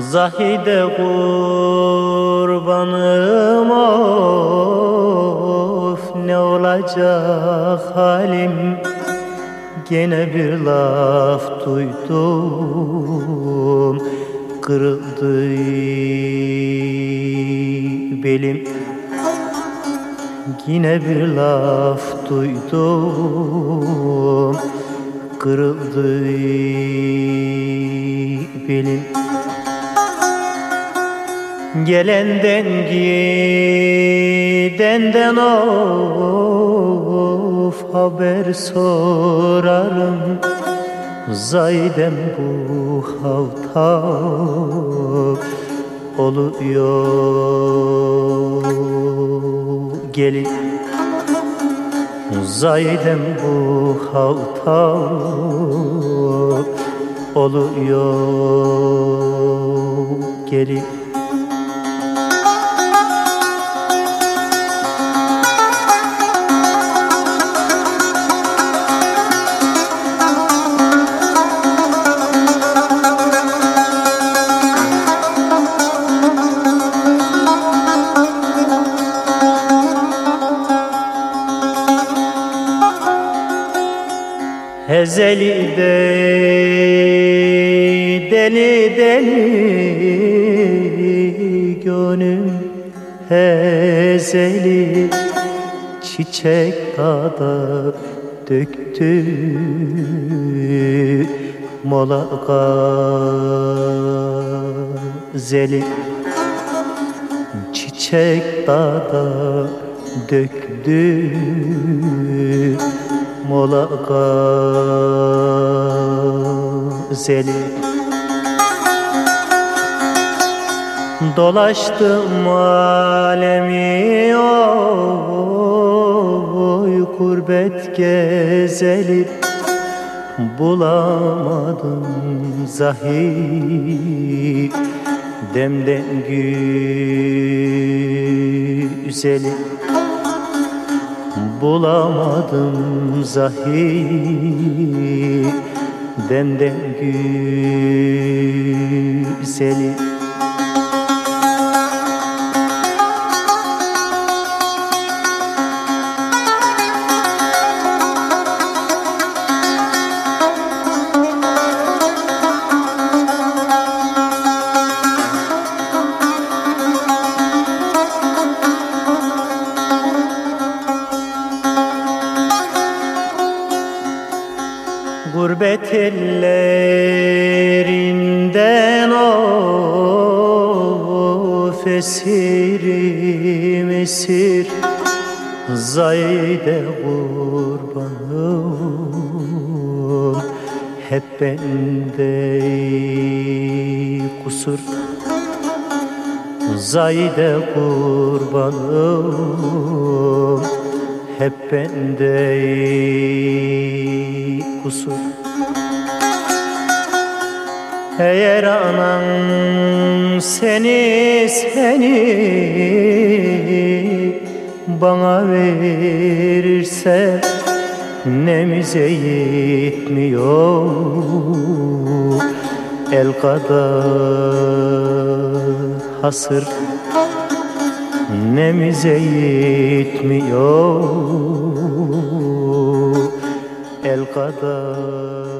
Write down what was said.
Zahide kurbanım of ne olacak halim? Gene bir laf duydum kırıldı belim. Yine bir laf duydum kırıldı belim Gelenden gidenden of haber sorarım. Zaydem bu halta oluyor. Gelin. Zaydem bu halta oluyor. Gelin Hezeli de deli deli gönlüm hezeli Çiçek dağda döktü mola gazeli. Çiçek dağda döktü mola gazeli Dolaştım alemi oy kurbet gezeli. Bulamadım zahir demden güzeli Bulamadım zahir. Demden güzeli Gurbet ellerinden of esirim esir. Zayde kurbanım hep bende kusur. Zayde kurbanım hep bende kusur Eğer anan seni seni bana verirse nemize yetmiyor el kadar hasır nemize yetmiyor kadar hasır